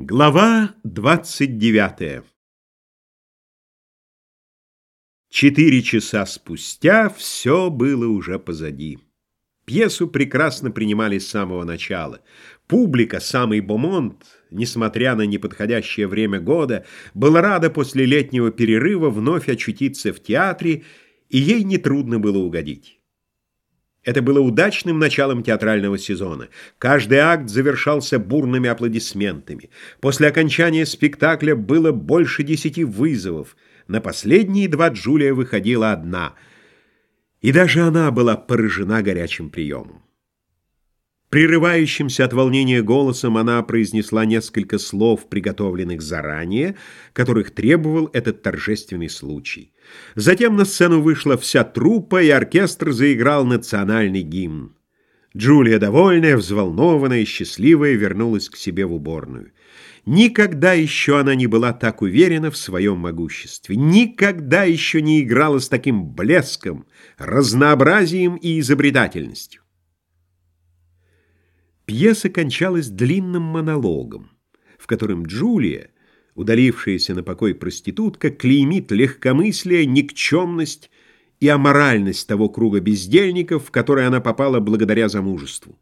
Глава 29 Четыре часа спустя все было уже позади. Пьесу прекрасно принимали с самого начала. Публика, самый Бомонт, несмотря на неподходящее время года, была рада после летнего перерыва вновь очутиться в театре, и ей нетрудно было угодить. Это было удачным началом театрального сезона. Каждый акт завершался бурными аплодисментами. После окончания спектакля было больше десяти вызовов. На последние два Джулия выходила одна. И даже она была поражена горячим приемом. Прерывающимся от волнения голосом она произнесла несколько слов, приготовленных заранее, которых требовал этот торжественный случай. Затем на сцену вышла вся труппа, и оркестр заиграл национальный гимн. Джулия, довольная, взволнованная счастливая, вернулась к себе в уборную. Никогда еще она не была так уверена в своем могуществе. Никогда еще не играла с таким блеском, разнообразием и изобретательностью. Пьеса кончалась длинным монологом, в котором Джулия, удалившаяся на покой проститутка, клеймит легкомыслие, никчемность и аморальность того круга бездельников, в который она попала благодаря замужеству.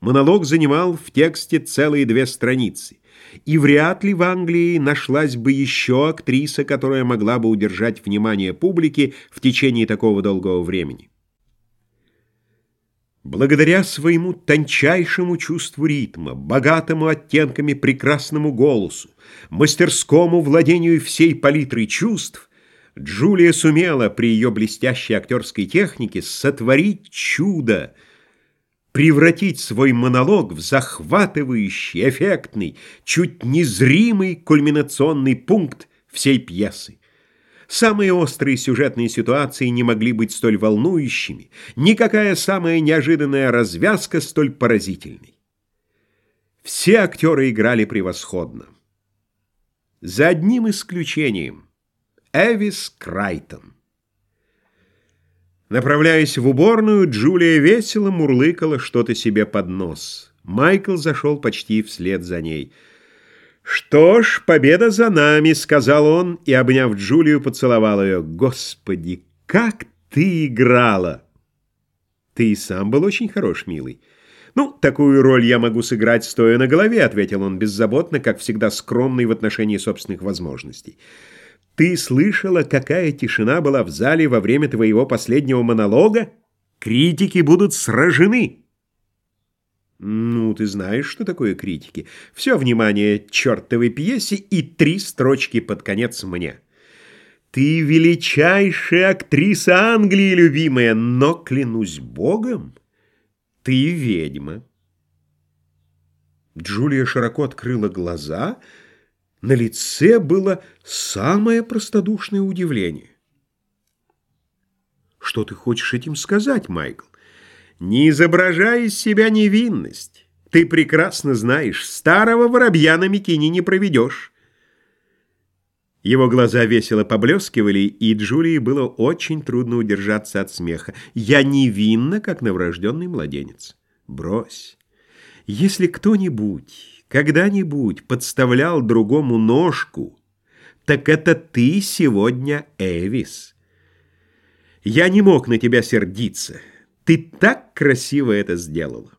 Монолог занимал в тексте целые две страницы, и вряд ли в Англии нашлась бы еще актриса, которая могла бы удержать внимание публики в течение такого долгого времени. Благодаря своему тончайшему чувству ритма, богатому оттенками прекрасному голосу, мастерскому владению всей палитрой чувств, Джулия сумела при ее блестящей актерской технике сотворить чудо, превратить свой монолог в захватывающий, эффектный, чуть незримый кульминационный пункт всей пьесы. Самые острые сюжетные ситуации не могли быть столь волнующими, никакая самая неожиданная развязка столь поразительной. Все актеры играли превосходно. За одним исключением — Эвис Крайтон. Направляясь в уборную, Джулия весело мурлыкала что-то себе под нос. Майкл зашел почти вслед за ней — «Что ж, победа за нами», — сказал он, и, обняв Джулию, поцеловал ее. «Господи, как ты играла!» «Ты и сам был очень хорош, милый». «Ну, такую роль я могу сыграть, стоя на голове», — ответил он беззаботно, как всегда скромный в отношении собственных возможностей. «Ты слышала, какая тишина была в зале во время твоего последнего монолога? Критики будут сражены!» Ну, ты знаешь, что такое критики. Все внимание чертовой пьесе и три строчки под конец мне. Ты величайшая актриса Англии, любимая, но, клянусь богом, ты ведьма. Джулия широко открыла глаза. На лице было самое простодушное удивление. Что ты хочешь этим сказать, Майкл? Не изображай из себя невинность. Ты прекрасно знаешь, старого воробья на Микине не проведешь. Его глаза весело поблескивали, и Джулии было очень трудно удержаться от смеха. «Я невинна, как новорожденный младенец». «Брось. Если кто-нибудь когда-нибудь подставлял другому ножку, так это ты сегодня, Эвис. Я не мог на тебя сердиться». Ты так красиво это сделала.